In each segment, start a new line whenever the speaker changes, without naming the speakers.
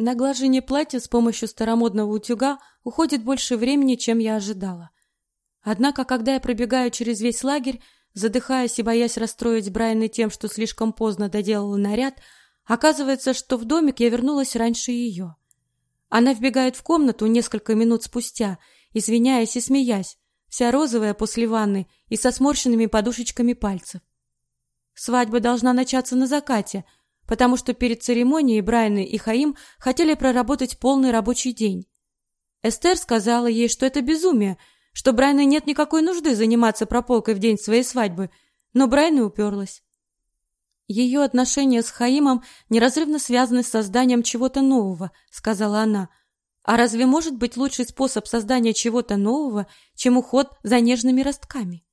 На глажение платья с помощью старомодного утюга уходит больше времени, чем я ожидала. Однако, когда я пробегаю через весь лагерь, задыхаясь и боясь расстроить Брайана тем, что слишком поздно доделала наряд, оказывается, что в домик я вернулась раньше ее. Она вбегает в комнату несколько минут спустя, извиняясь и смеясь, вся розовая после ванны и со сморщенными подушечками пальцев. Свадьба должна начаться на закате — потому что перед церемонией Брайан и Хаим хотели проработать полный рабочий день. Эстер сказала ей, что это безумие, что Брайану нет никакой нужды заниматься прополкой в день своей свадьбы, но Брайан уперлась. Ее отношения с Хаимом неразрывно связаны с созданием чего-то нового, сказала она. А разве может быть лучший способ создания чего-то нового, чем уход за нежными ростками?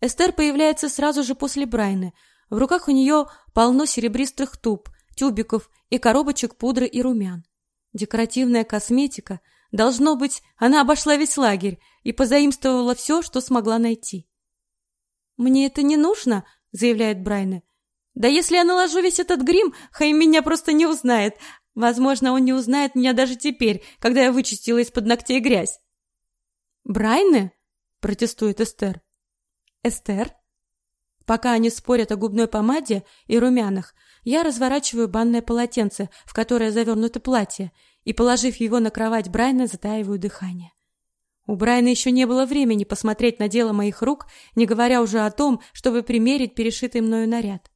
Эстер появляется сразу же после Брайна. В руках у нее полно серебристых туб, тюбиков и коробочек пудры и румян. Декоративная косметика. Должно быть, она обошла весь лагерь и позаимствовала все, что смогла найти. «Мне это не нужно», — заявляет Брайне. «Да если я наложу весь этот грим, Хайм меня просто не узнает. Возможно, он не узнает меня даже теперь, когда я вычистила из-под ногтей грязь». «Брайне?» — протестует Эстер. «Эстер?» Пока они спорят о губной помаде и румянах, я разворачиваю банное полотенце, в которое завернуто платье, и, положив его на кровать Брайна, затаиваю дыхание. У Брайна еще не было времени посмотреть на дело моих рук, не говоря уже о том, чтобы примерить перешитый мною наряд.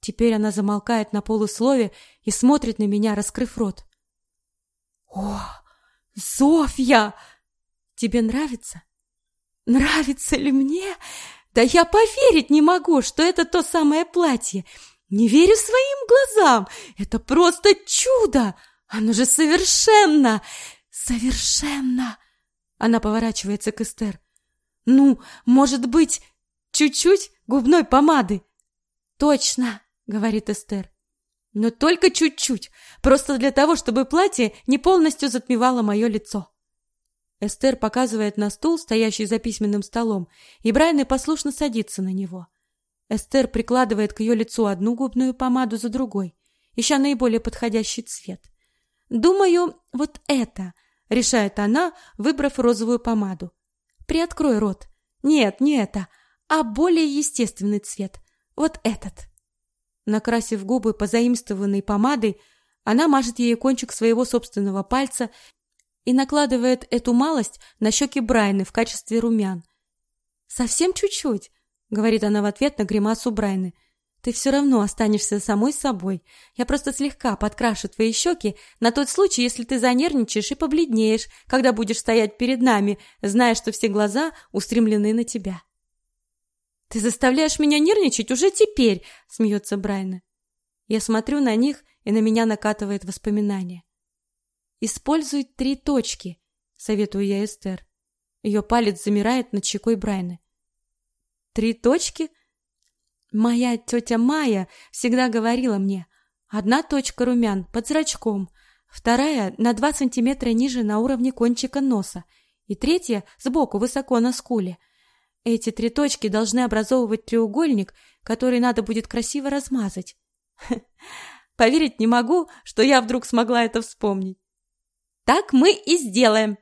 Теперь она замолкает на полуслове и смотрит на меня, раскрыв рот. «О, Софья! Тебе нравится?» «Нравится ли мне?» Да я поверить не могу, что это то самое платье. Не верю своим глазам. Это просто чудо. Оно же совершенно, совершенно. Она поворачивается к Эстер. Ну, может быть, чуть-чуть губной помады. Точно, говорит Эстер. Но только чуть-чуть, просто для того, чтобы платье не полностью затмевало мое лицо. Эстер показывает на стул, стоящий за письменным столом, и Брайан послушно садится на него. Эстер прикладывает к ее лицу одну губную помаду за другой, ища наиболее подходящий цвет. «Думаю, вот это», — решает она, выбрав розовую помаду. «Приоткрой рот. Нет, не это, а более естественный цвет. Вот этот». Накрасив губы позаимствованной помадой, она мажет ей кончик своего собственного пальца и накладывает эту малость на щеки Брайны в качестве румян. «Совсем чуть-чуть», — говорит она в ответ на гримасу Брайны. «Ты все равно останешься самой собой. Я просто слегка подкрашу твои щеки на тот случай, если ты занервничаешь и побледнеешь, когда будешь стоять перед нами, зная, что все глаза устремлены на тебя». «Ты заставляешь меня нервничать уже теперь», — смеется Брайна. Я смотрю на них, и на меня накатывает воспоминание. Используй три точки, советую я Эстер. Ее палец замирает над щекой Брайна. Три точки? Моя тетя Майя всегда говорила мне: одна точка румян под зрачком, вторая на два сантиметра ниже на уровне кончика носа, и третья сбоку высоко на скуле. Эти три точки должны образовывать треугольник, который надо будет красиво размазать. Поверить не могу, что я вдруг смогла это вспомнить. Так мы и сделаем.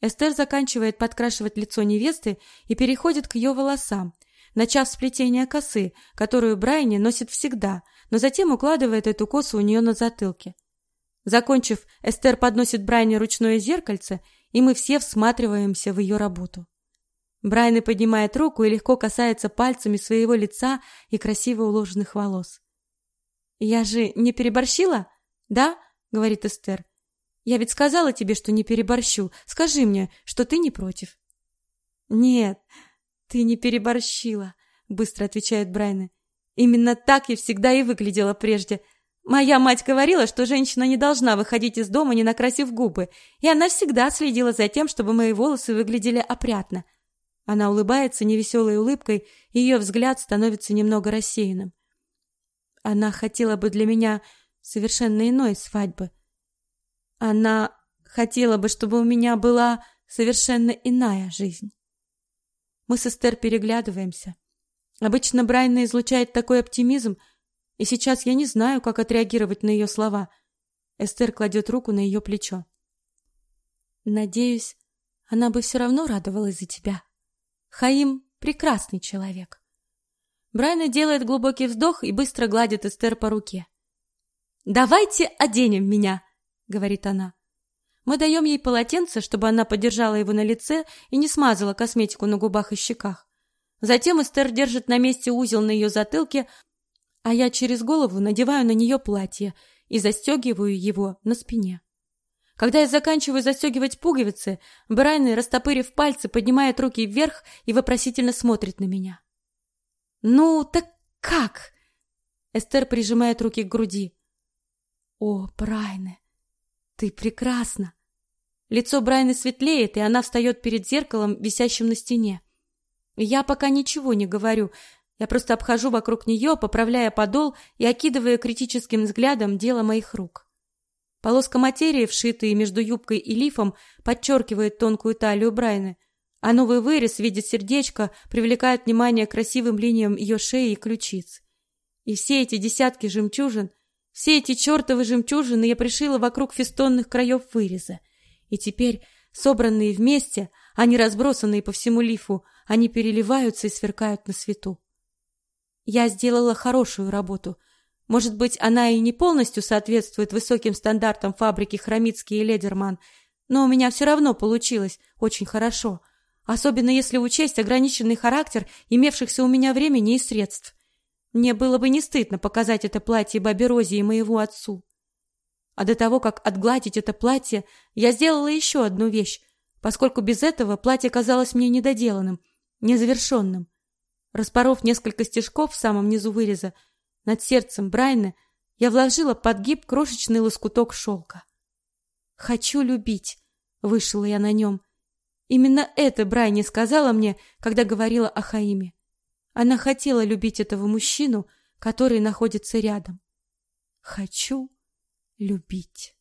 Эстер заканчивает подкрашивать лицо невесты и переходит к ее волосам, начав с плетения косы, которую Брайни носит всегда, но затем укладывает эту косу у нее на затылке. Закончив, Эстер подносит Брайне ручное зеркальце, и мы все всматриваемся в ее работу. Брайны поднимает руку и легко касается пальцами своего лица и красиво уложенных волос. «Я же не переборщила?» «Да?» — говорит Эстер. Я ведь сказала тебе, что не переборщу. Скажи мне, что ты не против. Нет, ты не переборщила, быстро отвечает Брайна. Именно так я всегда и выглядела прежде. Моя мать говорила, что женщина не должна выходить из дома, не накрасив губы, и она всегда следила за тем, чтобы мои волосы выглядели опрятно. Она улыбается невеселой улыбкой, и ее взгляд становится немного рассеянным. Она хотела бы для меня совершенно иной свадьбы. Она хотела бы, чтобы у меня была совершенно иная жизнь. Мы с Эстер переглядываемся. Обычно Брайна излучает такой оптимизм, и сейчас я не знаю, как отреагировать на ее слова. Эстер кладет руку на ее плечо. Надеюсь, она бы все равно радовалась за тебя. Хаим прекрасный человек. Брайна делает глубокий вздох и быстро гладит Эстер по руке. Давайте оденем меня, говорит она. Мы даем ей полотенце, чтобы она подержала его на лице и не смазала косметику на губах и щеках. Затем Эстер держит на месте узел на ее затылке, а я через голову надеваю на нее платье и застегиваю его на спине. Когда я заканчиваю застегивать пуговицы, Брайан, растопырив пальцы, поднимает руки вверх и вопросительно смотрит на меня. «Ну, так как?» Эстер прижимает руки к груди. «О, Брайне, ты прекрасна!» Лицо Брайны светлеет, и она встает перед зеркалом, висящим на стене. Я пока ничего не говорю, я просто обхожу вокруг нее, поправляя подол и окидывая критическим взглядом дело моих рук. Полоска материи, вшитая между юбкой и лифом, подчеркивает тонкую талию Брайны, а новый вырез в виде сердечка привлекает внимание красивым линиям ее шеи и ключиц. И все эти десятки жемчужин, все эти чертовы жемчужины я пришила вокруг фестонных краев выреза. И теперь, собранные вместе, не разбросанные по всему лифу, они переливаются и сверкают на свету. Я сделала хорошую работу. Может быть, она и не полностью соответствует высоким стандартам фабрики Хромицкий и Ледерман, но у меня все равно получилось очень хорошо, особенно если учесть ограниченный характер имевшихся у меня времени и средств. Мне было бы не стыдно показать это платье бабе Розе и моему отцу. А до того, как отгладить это платье, я сделала еще одну вещь, поскольку без этого платье казалось мне недоделанным, незавершенным. Распоров несколько стежков в самом низу выреза, над сердцем Брайна я вложила под гиб крошечный лоскуток шелка. «Хочу любить», — вышла я на нем. Именно это Брайни сказала мне, когда говорила о Хаиме. Она хотела любить этого мужчину, который находится рядом. «Хочу любить».